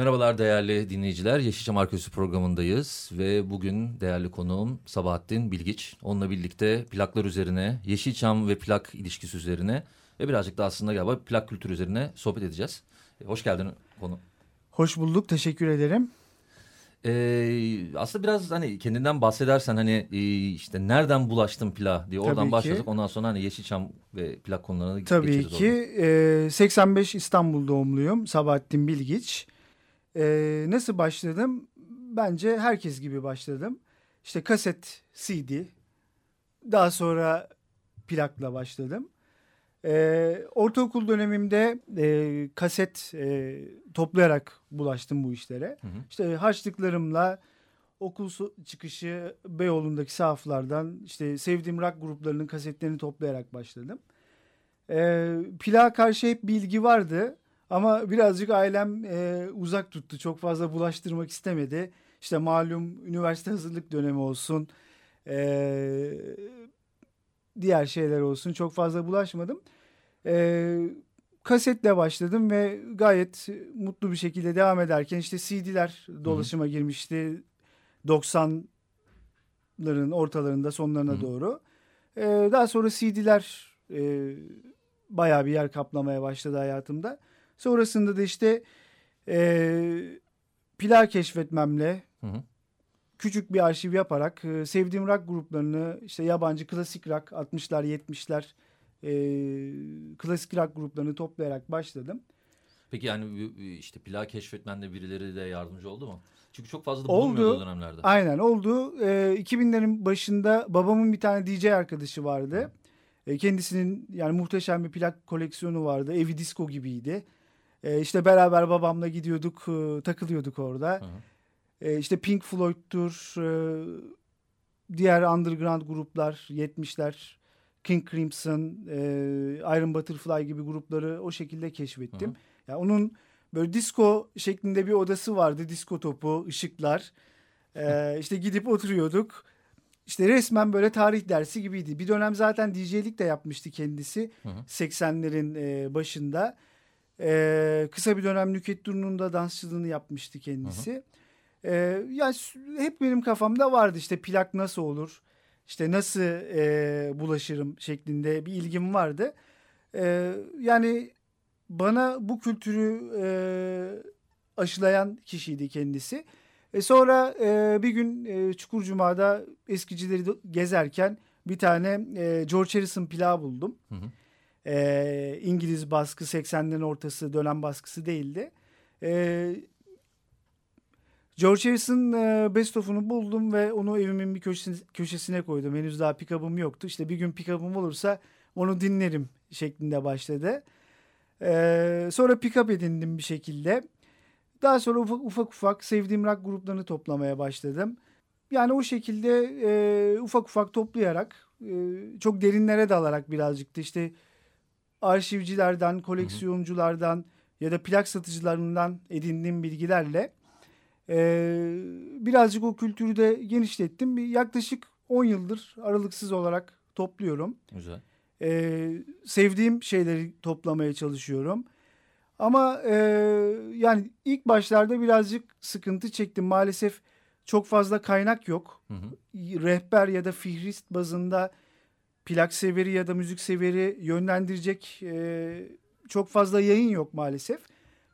Merhabalar değerli dinleyiciler. Yeşilçam Arkeolojisi programındayız ve bugün değerli konuğum Sabahattin Bilgiç. Onunla birlikte plaklar üzerine, Yeşilçam ve plak ilişkisi üzerine ve birazcık da aslında galiba plak kültürü üzerine sohbet edeceğiz. E, hoş geldin konu. Hoş bulduk, teşekkür ederim. Ee, aslında biraz hani kendinden bahsedersen hani e, işte nereden bulaştın plak diye oradan Tabii başladık. ki. Ondan sonra hani Yeşilçam ve plak konularına Tabii geçeriz ki oradan. e, 85 İstanbul doğumluyum, Sabahattin Bilgiç. E, nasıl başladım? Bence herkes gibi başladım. İşte kaset, CD, daha sonra plakla başladım. E, ortaokul dönemimde e, kaset e, toplayarak bulaştım bu işlere. Hı hı. İşte harçlıklarımla okul çıkışı Beyoğlu'ndaki sahaflardan işte sevdiğim rock gruplarının kasetlerini toplayarak başladım. Ee, plağa karşı hep bilgi vardı ama birazcık ailem e, uzak tuttu. Çok fazla bulaştırmak istemedi. İşte malum üniversite hazırlık dönemi olsun, e, diğer şeyler olsun çok fazla bulaşmadım. E, kasetle başladım ve gayet mutlu bir şekilde devam ederken işte CD'ler dolaşıma girmişti 90'ların ortalarında sonlarına Hı hı. doğru. E, daha sonra CD'ler e, bayağı bir yer kaplamaya başladı hayatımda. Sonrasında da işte e, plak keşfetmemle Hı hı. küçük bir arşiv yaparak e, sevdiğim rock gruplarını işte yabancı klasik rock 60'lar 70'ler e, klasik rock gruplarını toplayarak başladım. Peki yani işte plak keşfetmende birileri de yardımcı oldu mu? Çünkü çok fazla da Oldu. bulunmuyor o dönemlerde. Aynen oldu. E, 2000'lerin başında babamın bir tane DJ arkadaşı vardı. E, kendisinin yani muhteşem bir plak koleksiyonu vardı. Evi disco gibiydi. E, işte beraber babamla gidiyorduk, e, takılıyorduk orada. Hı hı. E, işte Pink Floyd'tur, e, diğer underground gruplar, 70'ler, King Crimson, e, Iron Butterfly gibi grupları o şekilde keşfettim. Hı hı. Ya onun böyle disco şeklinde bir odası vardı, disco topu, ışıklar. E, işte gidip oturuyorduk. İşte resmen böyle tarih dersi gibiydi. Bir dönem zaten DJ'lik de yapmıştı kendisi Hı hı. 80'lerin e, başında. E, kısa bir dönem Nükhet Duru'nun da dansçılığını yapmıştı kendisi. E, ya s- hep benim kafamda vardı işte plak nasıl olur, işte nasıl e, bulaşırım şeklinde bir ilgim vardı. E, yani bana bu kültürü e, aşılayan kişiydi kendisi. E sonra e, bir gün e, Çukurcuma'da eskicileri gezerken bir tane e, George Harrison plağı buldum. Hı hı. E, İngiliz baskı 80'lerin ortası dönem baskısı değildi. E, George Harrison e, best of'unu buldum ve onu evimin bir köşesine, köşesine koydum. Henüz daha pick-up'ım yoktu. İşte bir gün pick-up'ım olursa onu dinlerim şeklinde başladı. E, sonra pick-up edindim bir şekilde. Daha sonra ufak ufak, ufak sevdiğim rock gruplarını toplamaya başladım. Yani o şekilde e, ufak ufak toplayarak e, çok derinlere dalarak birazcık da işte arşivcilerden, koleksiyonculardan ya da plak satıcılarından edindiğim bilgilerle e, birazcık o kültürü de genişlettim. Bir Yaklaşık 10 yıldır aralıksız olarak topluyorum. Güzel. Ee, sevdiğim şeyleri toplamaya çalışıyorum. Ama e, yani ilk başlarda birazcık sıkıntı çektim. Maalesef çok fazla kaynak yok. Hı hı. Rehber ya da fihrist bazında plak severi ya da müzik severi yönlendirecek e, çok fazla yayın yok maalesef.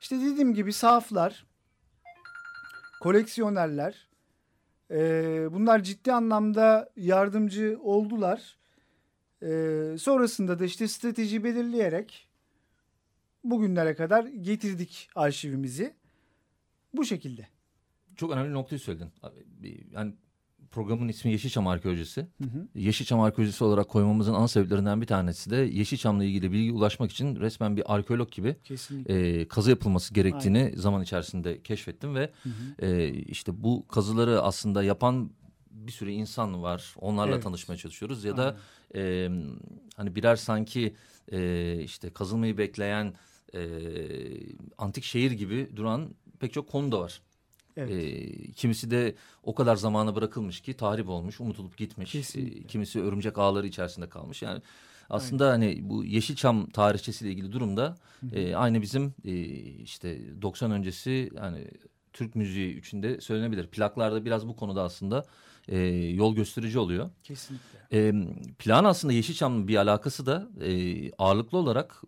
İşte dediğim gibi sahaflar, koleksiyonerler e, bunlar ciddi anlamda yardımcı oldular. Ee, sonrasında da işte strateji belirleyerek bugünlere kadar getirdik arşivimizi. Bu şekilde. Çok önemli noktayı söyledin. Yani programın ismi Yeşilçam Arkeolojisi. Hı hı. Yeşilçam Arkeolojisi olarak koymamızın ana sebeplerinden bir tanesi de Yeşilçam'la ilgili bilgi ulaşmak için resmen bir arkeolog gibi Kesinlikle. e, kazı yapılması gerektiğini zaman içerisinde keşfettim ve Hı hı. e, işte bu kazıları aslında yapan bir sürü insan var. Onlarla Evet. tanışmaya çalışıyoruz ya da e, hani birer sanki e, işte kazılmayı bekleyen e, antik şehir gibi duran pek çok konu da var. Evet. E, kimisi de o kadar zamana bırakılmış ki tahrip olmuş, unutulup gitmiş. Kesinlikle. E, kimisi örümcek ağları içerisinde kalmış. Yani aslında hani bu Yeşilçam tarihçesiyle ilgili durumda e, aynı bizim e, işte 90 öncesi yani Türk müziği içinde söylenebilir. Plaklarda biraz bu konuda aslında e, yol gösterici oluyor. Kesinlikle. E, plan aslında Yeşilçam'la bir alakası da e, ağırlıklı olarak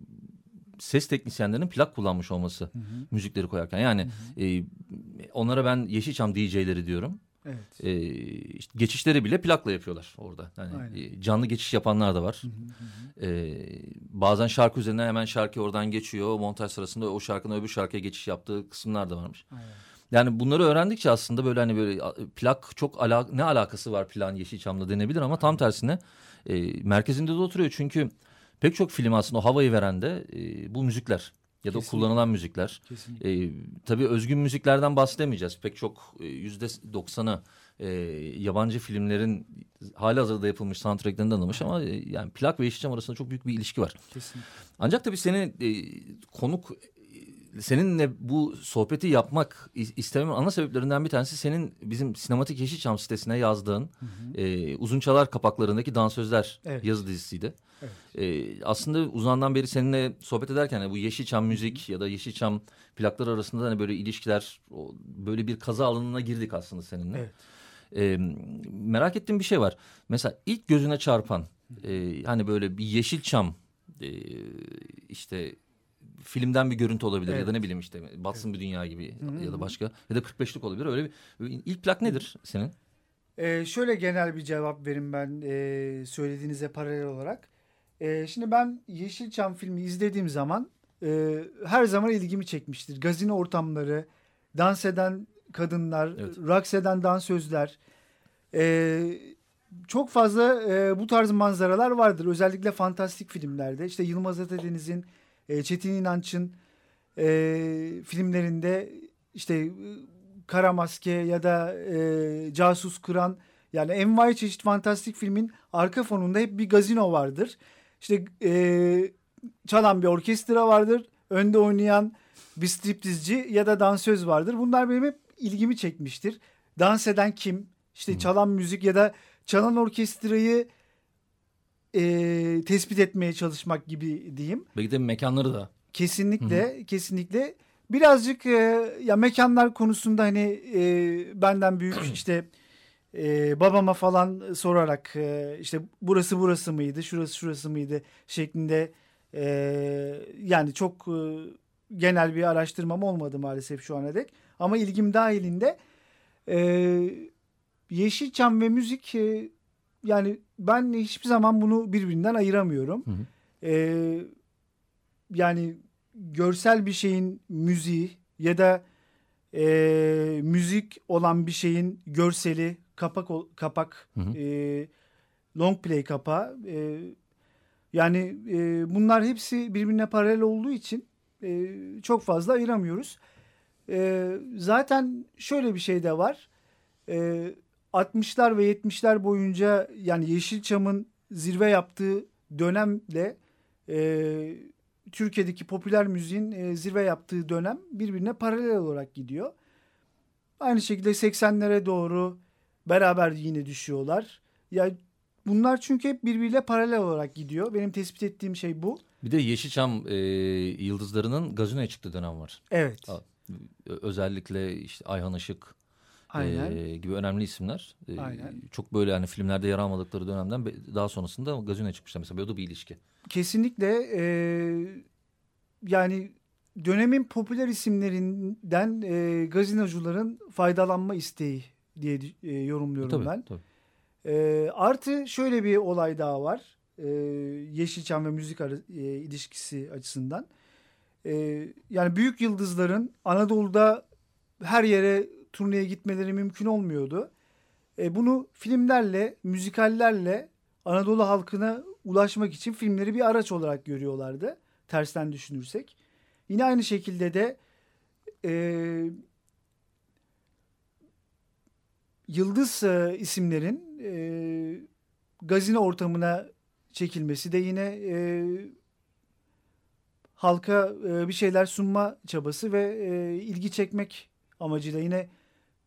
ses teknisyenlerinin plak kullanmış olması Hı hı. müzikleri koyarken. Yani e, onlara ben Yeşilçam DJ'leri diyorum. Evet. E, işte geçişleri bile plakla yapıyorlar orada. Yani Aynen. e, canlı geçiş yapanlar da var. Hı hı hı hı. E, bazen şarkı üzerine hemen şarkı oradan geçiyor. Montaj sırasında o şarkının öbür şarkıya geçiş yaptığı kısımlar da varmış. Aynen. Yani bunları öğrendikçe aslında böyle hani böyle plak çok ala ne alakası var plan Yeşilçam'la denebilir ama tam tersine e, merkezinde de oturuyor. Çünkü pek çok film aslında o havayı veren de e, bu müzikler ya da Kesinlikle. kullanılan müzikler. Kesinlikle. E, tabii özgün müziklerden bahsedemeyeceğiz. Pek çok e, yüzde doksanı e, yabancı filmlerin hali hazırda yapılmış soundtracklerinden alınmış ama e, yani plak ve Yeşilçam arasında çok büyük bir ilişki var. Kesinlikle. Ancak tabii seni e, konuk seninle bu sohbeti yapmak is- istememin ana sebeplerinden bir tanesi senin bizim sinematik Yeşilçam sitesine yazdığın Hı hı. e, uzun çalar kapaklarındaki dansözler Evet. yazı dizisiydi. Evet. E, aslında uzandan beri seninle sohbet ederken hani bu Yeşilçam müzik ya da Yeşilçam plakları arasında hani böyle ilişkiler böyle bir kaza alanına girdik aslında seninle. Evet. E, merak ettiğim bir şey var. Mesela ilk gözüne çarpan e, hani böyle bir Yeşilçam e, işte filmden bir görüntü olabilir ya da Evet. ne bileyim işte Batsın bir Dünya gibi Hı hı ya da başka ya da 45'lik olabilir. Öyle bir ilk plak nedir senin? Ee, şöyle genel bir cevap verin ben e, söylediğinize paralel olarak. E, şimdi ben Yeşilçam filmi izlediğim zaman e, her zaman ilgimi çekmiştir. Gazino ortamları, dans eden kadınlar, Evet. raks eden dansözler. E, çok fazla e, bu tarz manzaralar vardır. Özellikle fantastik filmlerde. İşte Yılmaz Atadeniz'in, e, Çetin İnanç'ın e, filmlerinde işte e, Kara Maske ya da e, Casus Kıran yani envai çeşit fantastik filmin arka fonunda hep bir gazino vardır. İşte e, çalan bir orkestra vardır. Önde oynayan bir striptizci ya da dansöz vardır. Bunlar benim hep ilgimi çekmiştir. Dans eden kim? İşte çalan müzik ya da çalan orkestrayı e, tespit etmeye çalışmak gibi diyeyim. Belki de mekanları da. Kesinlikle, kesinlikle. Birazcık e, ya mekanlar konusunda hani e, benden büyük işte e, babama falan sorarak e, işte burası burası mıydı, şurası şurası mıydı şeklinde e, yani çok e, genel bir araştırmam olmadı maalesef şu ana dek. Ama ilgim dahilinde e, Yeşilçam ve müzik e, yani ben hiçbir zaman bunu birbirinden ayıramıyorum. Hı hı. E, yani görsel bir şeyin müziği ya da e, müzik olan bir şeyin görseli kapak kapak Hı hı. e, long play kapağı e, yani e, bunlar hepsi birbirine paralel olduğu için e, çok fazla ayıramıyoruz. E, zaten şöyle bir şey de var. E, 60'lar ve 70'ler boyunca yani Yeşilçam'ın zirve yaptığı dönemle e, Türkiye'deki popüler müziğin e, zirve yaptığı dönem birbirine paralel olarak gidiyor. Aynı şekilde 80'lere doğru beraber yine düşüyorlar. Ya bunlar çünkü hep birbiriyle paralel olarak gidiyor. Benim tespit ettiğim şey bu. Bir de Yeşilçam e, yıldızlarının gazinoya çıktığı dönem var. Evet. Özellikle işte Ayhan Işık Aynen. e, gibi önemli isimler. E, Aynen. Çok böyle hani filmlerde yer almadıkları dönemden daha sonrasında gazinoya çıkmışlar. Mesela böyle de bir ilişki. Kesinlikle e, yani dönemin popüler isimlerinden e, gazinocuların faydalanma isteği diye e, yorumluyorum tabii, ben. tabii. E, artı şöyle bir olay daha var. E, Yeşilçam ve müzik arı- e, ilişkisi açısından. E, yani büyük yıldızların Anadolu'da her yere turneye gitmeleri mümkün olmuyordu. E, bunu filmlerle, müzikallerle Anadolu halkına ulaşmak için filmleri bir araç olarak görüyorlardı. Tersten düşünürsek. Yine aynı şekilde de e, yıldız e, isimlerin e, gazino ortamına çekilmesi de yine e, halka e, bir şeyler sunma çabası ve e, ilgi çekmek amacıyla yine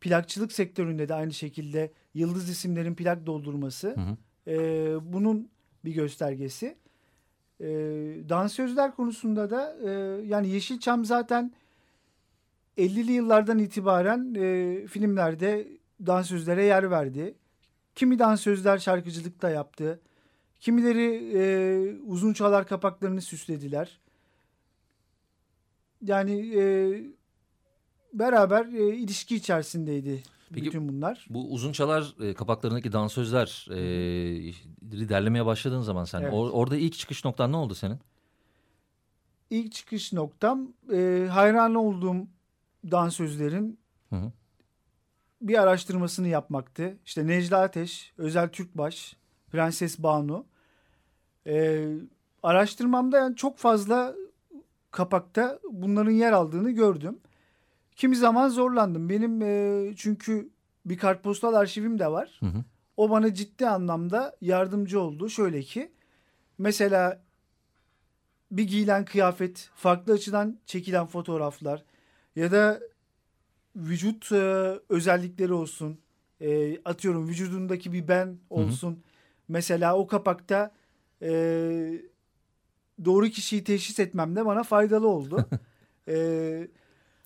plakçılık sektöründe de aynı şekilde yıldız isimlerin plak doldurması Hı hı. e, bunun bir göstergesi. E, dansözler konusunda da e, yani Yeşilçam zaten 50'li yıllardan itibaren e, filmlerde dansözlere yer verdi. Kimi dansözler şarkıcılıkta yaptı. Kimileri e, uzun çalar kapaklarını süslediler. Yani e, beraber e, ilişki içerisindeydi Peki, bütün bunlar. Bu uzun çalar e, kapaklarındaki dansözler e, derlemeye başladığın zaman sen Evet. or- orada ilk çıkış noktan ne oldu senin? İlk çıkış noktam e, hayran olduğum dansözlerin Hı hı. bir araştırmasını yapmaktı. İşte Necla Ateş, Özel Türkbaş, Prenses Banu. E, araştırmamda yani çok fazla kapakta bunların yer aldığını gördüm. Kimi zaman zorlandım. Benim e, çünkü bir kartpostal arşivim de var. Hı hı. O bana ciddi anlamda yardımcı oldu. Şöyle ki mesela bir giyilen kıyafet, farklı açıdan çekilen fotoğraflar ya da vücut e, özellikleri olsun. E, atıyorum vücudundaki bir ben olsun. Mesela o kapakta e, doğru kişiyi teşhis etmemde bana faydalı oldu. e,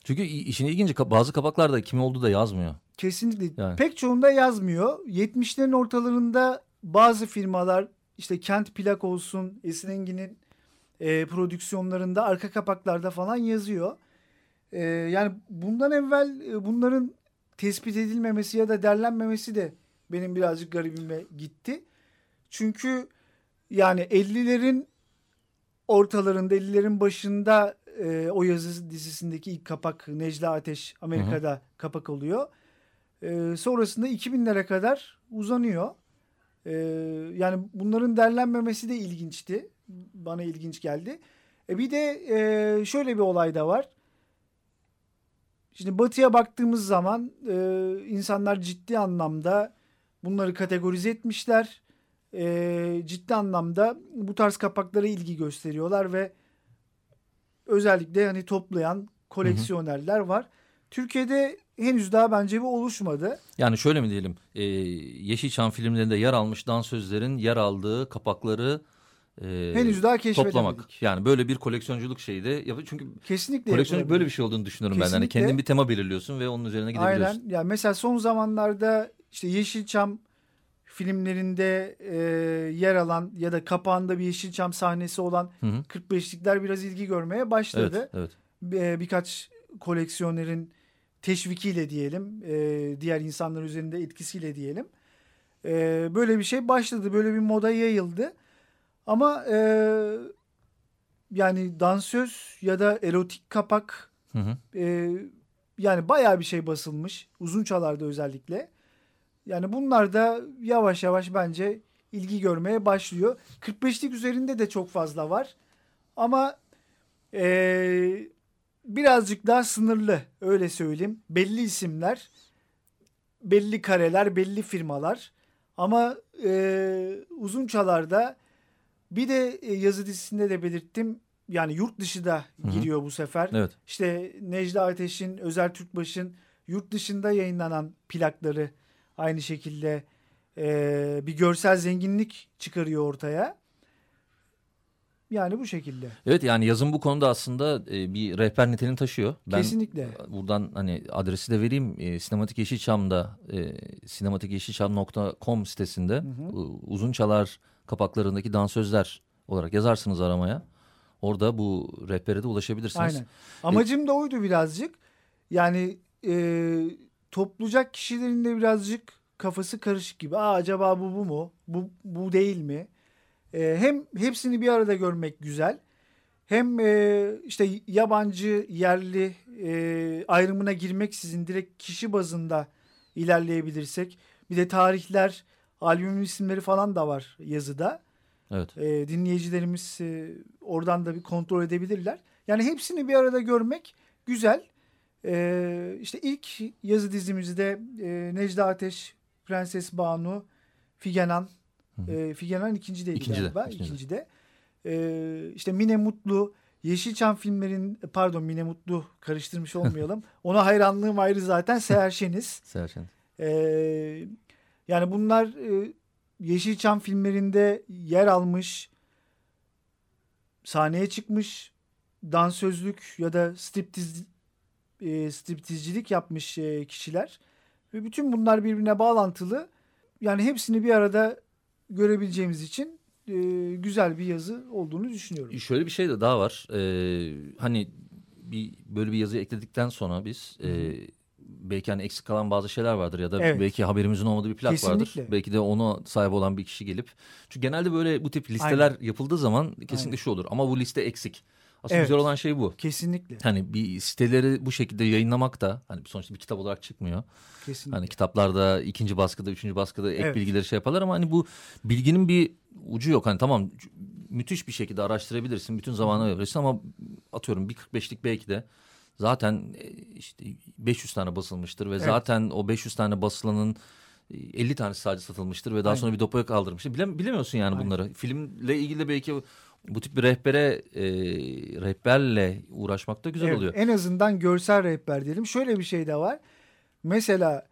Çünkü işin ilginci bazı kapaklarda kim olduğu da yazmıyor. Kesinlikle. Yani. Pek çoğunda yazmıyor. 70'lerin ortalarında bazı firmalar işte Kent Plak olsun, Esin Engin'in e, prodüksiyonlarında arka kapaklarda falan yazıyor. E, yani bundan evvel e, bunların tespit edilmemesi ya da derlenmemesi de benim birazcık garibime gitti. Çünkü yani 50'lerin ortalarında 50'lerin başında e, o yazı dizisindeki ilk kapak Necla Ateş Amerika'da kapak oluyor. E, sonrasında 2000'lere kadar uzanıyor. E, yani bunların derlenmemesi de ilginçti. Bana ilginç geldi. E, bir de e, şöyle bir olay da var. Şimdi batıya baktığımız zaman e, insanlar ciddi anlamda bunları kategorize etmişler. E, ciddi anlamda bu tarz kapaklara ilgi gösteriyorlar ve özellikle hani toplayan koleksiyonerler var. Türkiye'de henüz daha bence bu oluşmadı. Yani şöyle mi diyelim e, Yeşilçam filmlerinde yer almış dansözlerin yer aldığı kapakları e, Henüz daha keşfedemedik. toplamak. Yani böyle bir koleksiyonculuk şeyi de yapıyor. Çünkü Kesinlikle koleksiyonculuk böyle bir şey olduğunu düşünüyorum ben. Hani Kesinlikle. kendin bir tema belirliyorsun ve onun üzerine gidebiliyorsun. Aynen. Yani mesela son zamanlarda işte Yeşilçam filmlerinde e, yer alan ya da kapağında bir Yeşilçam sahnesi olan Hı hı. 45'likler biraz ilgi görmeye Evet, başladı. evet. Bir- birkaç koleksiyonerin teşvikiyle diyelim, e, diğer insanlar üzerinde etkisiyle diyelim. E, böyle bir şey başladı, böyle bir moda yayıldı. Ama e, yani dansöz ya da erotik kapak Hı hı. e, yani bayağı bir şey basılmış. Uzun çalarda özellikle. Yani bunlar da yavaş yavaş bence ilgi görmeye başlıyor. 45'lik üzerinde de çok fazla var. Ama e, birazcık daha sınırlı öyle söyleyeyim. Belli isimler, belli kareler, belli firmalar. Ama e, uzun çalarda bir de e, yazı dizisinde de belirttim. Yani yurt dışı da Hı hı. giriyor bu sefer. Evet. İşte Necla Ateş'in, Özer Türkbaş'ın yurt dışında yayınlanan plakları aynı şekilde e, bir görsel zenginlik çıkarıyor ortaya. Yani bu şekilde. Evet yani yazın bu konuda aslında e, bir rehber niteliğini taşıyor. Ben Kesinlikle. buradan hani adresi de vereyim. E, Sinematik Yeşilçam'da e, sinematikyeşilçam.com sitesinde e, uzun çalar kapaklarındaki dansözler olarak yazarsınız aramaya. Orada bu rehbere de ulaşabilirsiniz. Aynen. Amacım da oydu birazcık. Yani e, toplayacak kişilerin de birazcık kafası karışık gibi. Aa, acaba bu bu mu? Bu, bu değil mi? E, hem hepsini bir arada görmek güzel. Hem e, işte yabancı, yerli e, ayrımına girmeksizin direkt kişi bazında ilerleyebilirsek. Bir de tarihler, albümün isimleri falan da var yazıda. Evet. E, dinleyicilerimiz e, oradan da bir kontrol edebilirler. Yani hepsini bir arada görmek güzel. E, işte ilk yazı dizimizde e, Necla Ateş, Prenses Banu, Figenan. E, Figenan ikincideydi İkincide, galiba. ikincide. İkincide. E, işte Mine Mutlu, Yeşilçam filmlerin pardon Mine Mutlu karıştırmış olmayalım. Ona hayranlığım ayrı zaten Seher Şeniz. Serçen. Ee, yani bunlar e, Yeşilçam filmlerinde yer almış, sahneye çıkmış, dansözlük ya da striptiz, e, striptizcilik yapmış e, kişiler. Ve bütün bunlar birbirine bağlantılı. Yani hepsini bir arada görebileceğimiz için e, güzel bir yazı olduğunu düşünüyorum. Şöyle bir şey de daha var. Ee, hani bir böyle bir yazı ekledikten sonra biz e, belki hani eksik kalan bazı şeyler vardır ya da Evet. belki haberimizin olmadığı bir plak vardır. Kesinlikle. Belki de ona sahip olan bir kişi gelip. Çünkü genelde böyle bu tip listeler yapıldığı zaman kesinlikle Aynen. şu olur. Ama bu liste eksik. Aslında Evet. güzel olan şey bu. Kesinlikle. Hani bir siteleri bu şekilde yayınlamak da hani sonuçta bir kitap olarak çıkmıyor. Kesinlikle. Hani kitaplarda ikinci baskıda, üçüncü baskıda ek Evet. bilgileri şey yaparlar ama hani bu bilginin bir ucu yok. Hani tamam müthiş bir şekilde araştırabilirsin, bütün zamanı verirsin ama atıyorum bir 45'lik belki de zaten e, işte 500 tane basılmıştır ve Evet. zaten o 500 tane basılanın e, 50 tanesi sadece satılmıştır ve daha Aynen. sonra bir depoya kaldırmıştır. Bile, bilemiyorsun yani Aynen. bunları. Filmle ilgili de belki bu tip bir rehbere e, rehberle uğraşmak da güzel Evet, oluyor. En azından görsel rehber diyelim. Şöyle bir şey de var. Mesela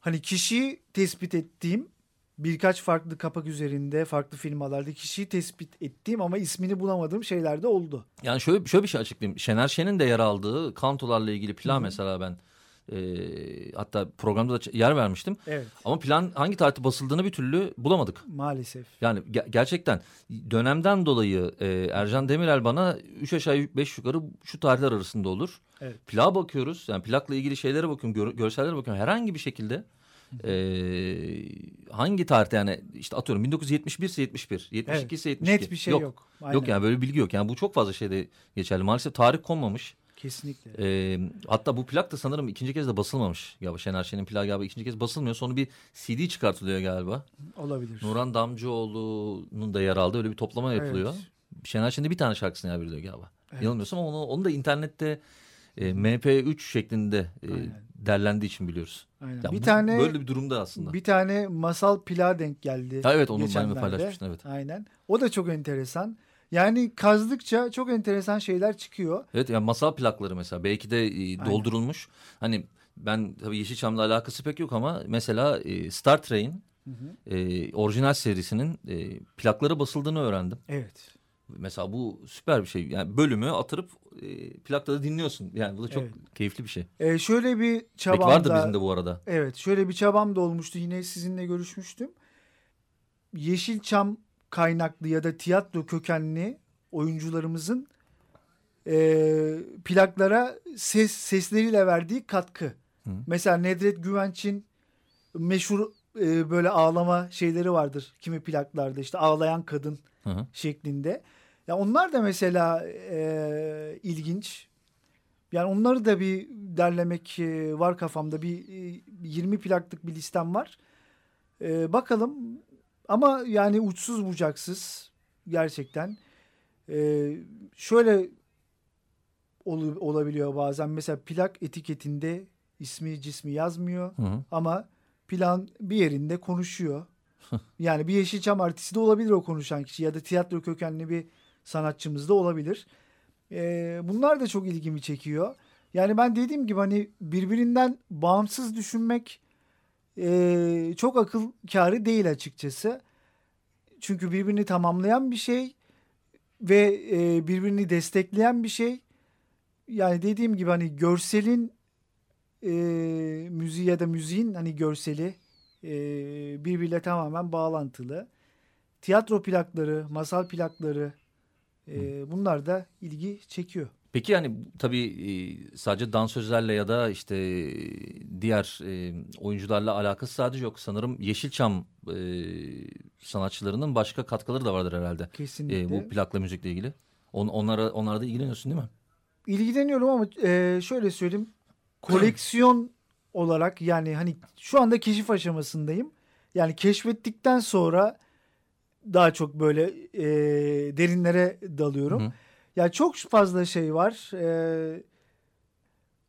hani kişiyi tespit ettiğim birkaç farklı kapak üzerinde farklı firmalarda kişiyi tespit ettiğim ama ismini bulamadığım şeyler de oldu. Yani şöyle şöyle bir şey açıklayayım. Şener Şen'in de yer aldığı kantolarla ilgili plan mesela ben e, hatta programda da yer vermiştim. Evet Ama plan hangi tarihte basıldığını bir türlü bulamadık. maalesef. Yani ge- gerçekten dönemden dolayı e, Ercan Demirel bana 3 aşağı 5 yukarı şu tarihler arasında olur. Evet. Plağa bakıyoruz. Yani plakla ilgili şeylere bakıyorum, gör- görsellere bakıyorum. Herhangi bir şekilde e, hangi tarihte yani işte atıyorum 1971 ise 71, 72 ise 72. Net bir şey yok. Yok, Aynen. yani böyle bilgi yok. Yani bu çok fazla şeyde geçerli. Maalesef tarih konmamış. Kesinlikle. E, hatta bu plak da sanırım ikinci kez de basılmamış. Galiba Şener Şen'in plağı galiba ikinci kez basılmıyor. Sonra bir CD çıkartılıyor galiba. Olabilir. Nurhan Damcıoğlu'nun da yer aldığı öyle bir toplama yapılıyor. Evet. Şener Şen'de bir tane şarkısını yer veriliyor galiba. Evet. Yanılmıyorsam ama onu, onu da internette e, MP3 şeklinde e, Aynen. derlendiği için biliyoruz. Aynen. Ya bir bu- tane böyle bir durumda aslında. bir tane masal plağa denk geldi. Ha, evet onu ben paylaşmıştım evet. Aynen. O da çok enteresan. Yani kazdıkça çok enteresan şeyler çıkıyor. Evet yani masal plakları mesela belki de e, doldurulmuş. Hani ben tabii Yeşilçam'la alakası pek yok ama mesela e, Star Trek'in e, orijinal serisinin e, plakları basıldığını öğrendim. Evet. Mesela bu süper bir şey. Yani bölümü atırıp e, plakta da dinliyorsun. Yani bu da çok Evet. keyifli bir şey. Ee, şöyle bir çabam vardır da bizim de bu arada. Evet şöyle bir çabam da olmuştu yine sizinle görüşmüştüm. Yeşilçam kaynaklı ya da tiyatro kökenli oyuncularımızın e, plaklara ses sesleriyle verdiği katkı. Hı. Mesela Nedret Güvenç'in meşhur e, böyle ağlama şeyleri vardır kimi plaklarda işte ağlayan kadın Hı hı. şeklinde. Ya onlar da mesela e, ilginç. Yani onları da bir derlemek e, var kafamda. Bir e, 20 plaklık bir listem var. E, bakalım ama yani uçsuz bucaksız gerçekten. E, şöyle ol- olabiliyor bazen. Mesela plak etiketinde ismi cismi yazmıyor Hı hı. ama plan bir yerinde konuşuyor. yani bir Yeşilçam artisti de olabilir o konuşan kişi ya da tiyatro kökenli bir sanatçımız da olabilir. Ee, bunlar da çok ilgimi çekiyor. Yani ben dediğim gibi hani birbirinden bağımsız düşünmek ee, çok akıl kârı değil açıkçası. Çünkü birbirini tamamlayan bir şey ve e, birbirini destekleyen bir şey. Yani dediğim gibi hani görselin e, müziği ya da müziğin hani görseli e, birbiriyle tamamen bağlantılı. Tiyatro plakları, masal plakları e, bunlar da ilgi çekiyor. Peki yani tabii e, sadece dansözlerle ya da işte diğer e, oyuncularla alakası sadece yok. Sanırım Yeşilçam e, sanatçılarının başka katkıları da vardır herhalde. Kesinlikle. Bu plakla müzikle ilgili. On, onlara, onlara da ilgileniyorsun değil mi? İlgileniyorum ama şöyle söyleyeyim. Koleksiyon olarak yani hani şu anda keşif aşamasındayım. Yani keşfettikten sonra daha çok böyle e, derinlere dalıyorum. Hı hı. Ya çok fazla şey var. E,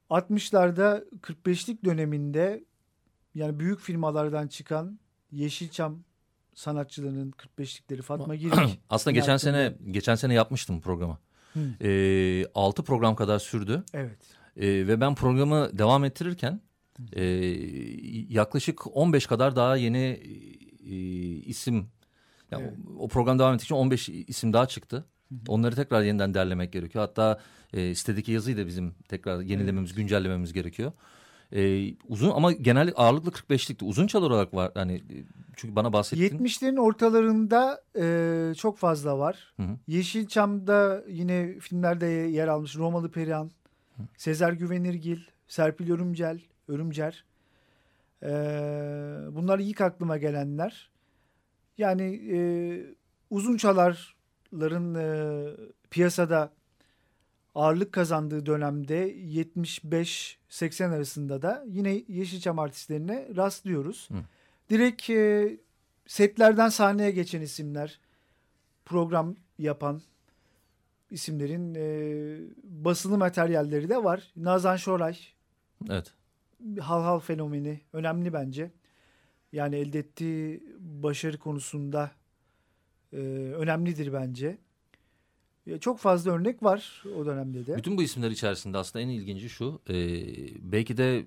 60'larda 45'lik döneminde yani büyük firmalardan çıkan Yeşilçam sanatçılarının 45'likleri Fatma Girik. Aslında geçen Yaptım sene geçen sene yapmıştım programı. Hı. Ee, 6 program kadar sürdü. Evet. Ee, ve ben programı devam ettirirken e, yaklaşık 15 kadar daha yeni e, isim yani Evet. o, o program devam ettikçe 15 isim daha çıktı. Onları tekrar yeniden derlemek gerekiyor. Hatta e, sitedeki yazıyı da bizim tekrar yenilememiz, güncellememiz gerekiyor. E, uzun ama genel ağırlıklı 45'likti. Uzun çalı olarak var. Hani çünkü bana bahsettin. 70'lerin ortalarında e, çok fazla var. Hı hı. Yeşilçam'da yine filmlerde yer almış Romalı Perihan, Sezer Güvenirgil, Serpil Örümcel, Örümcer. E, bunlar ilk aklıma gelenler. Yani e, uzun çalarların e, piyasada ağırlık kazandığı dönemde 75-80 arasında da yine Yeşilçam artistlerine rastlıyoruz. Hı. Direkt e, setlerden sahneye geçen isimler, program yapan isimlerin e, basılı materyalleri de var. Nazan Şoray, Evet. Hal Hal fenomeni önemli bence. Yani elde ettiği başarı konusunda e, önemlidir bence. E, çok fazla örnek var o dönemde de. Bütün bu isimler içerisinde aslında en ilginci şu. e, belki de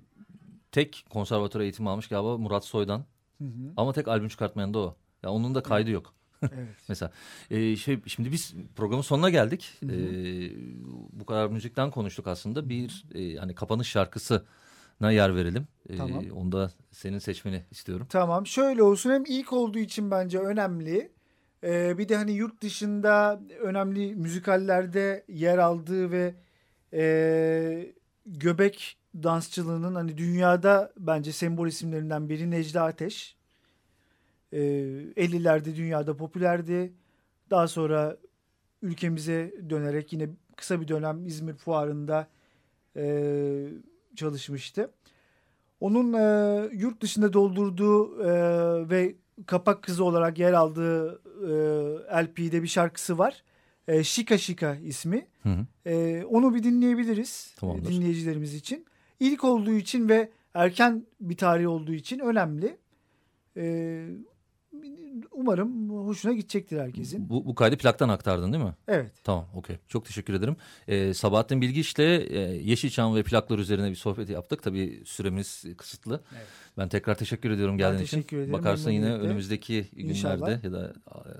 tek konservatuar eğitimi almış galiba Murat Soy'dan. Hı hı, Ama tek albüm çıkartmayan da o. Ya onun da kaydı yok. evet. Mesela e, şey şimdi biz programın sonuna geldik. Hı hı. E, bu kadar müzikten konuştuk aslında. Bir e, hani kapanış şarkısına yer verelim. E, Tamam. Onu da senin seçmeni istiyorum. Tamam şöyle olsun hem ilk olduğu için bence önemli. Ee, bir de hani yurt dışında önemli müzikallerde yer aldığı ve e, göbek dansçılığının hani dünyada bence sembol isimlerinden biri Necla Ateş. Ee, 50'lerde dünyada popülerdi. Daha sonra ülkemize dönerek yine kısa bir dönem İzmir Fuarı'nda e, çalışmıştı. Onun e, yurt dışında doldurduğu e, ve kapak kızı olarak yer aldığı e, LP'de bir şarkısı var. E, Şika Şika ismi. Hı hı. E, onu bir dinleyebiliriz Tamamdır. e, dinleyicilerimiz için. İlk olduğu için ve erken bir tarih olduğu için önemli. E, umarım hoşuna gidecektir herkesin. Bu, bu kaydı plaktan aktardın değil mi? Evet. Tamam okey. Çok teşekkür ederim. Ee, Sabahattin Bilgiç'le e, Yeşilçam ve plaklar üzerine bir sohbet yaptık. Tabii süremiz kısıtlı. Evet. Ben tekrar teşekkür ediyorum Ben geldiğin için. teşekkür ederim, Bakarsın yine memnuniyetle. önümüzdeki İnşallah. günlerde ya da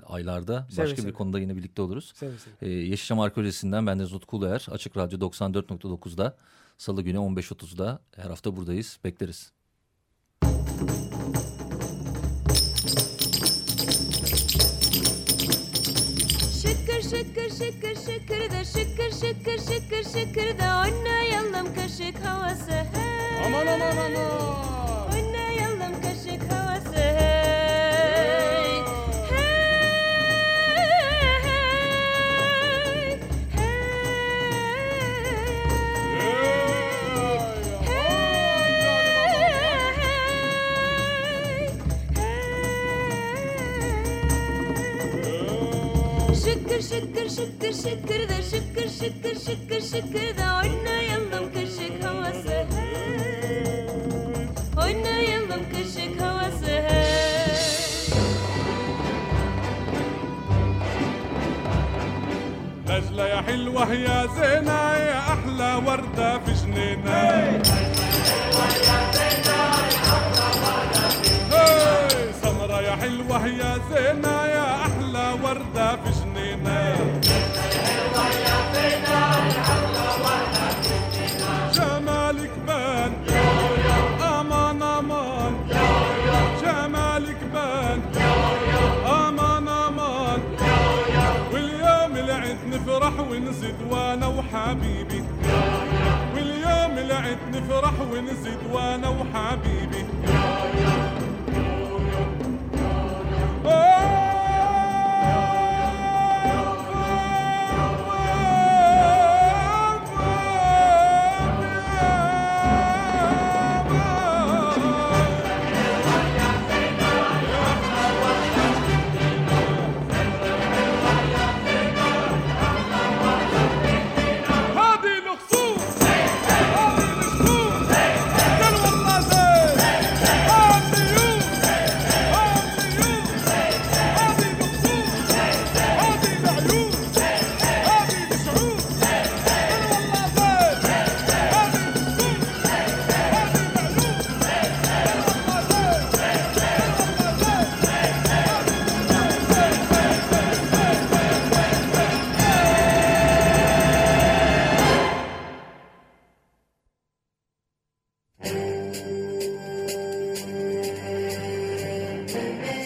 aylarda Seve başka seve. bir konuda yine birlikte oluruz. Seve seve. Ee, Yeşilçam Arkeolojisi'nden ben Deniz Utku Uluer. Açık Radyo 94.9'da Salı günü 15.30'da her hafta buradayız. Bekleriz. Şıkır şıkır şıkır da şıkır şıkır şıkır şıkır da oynayalım kaşık havası hey. Aman aman aman. نجلة يا حلوة يا زينة يا أحلى وردة في جنينة. سمرة يا حلوة يا زينة يا أحلى وردة في جنينة. ونزيد وأنا وحبيبي.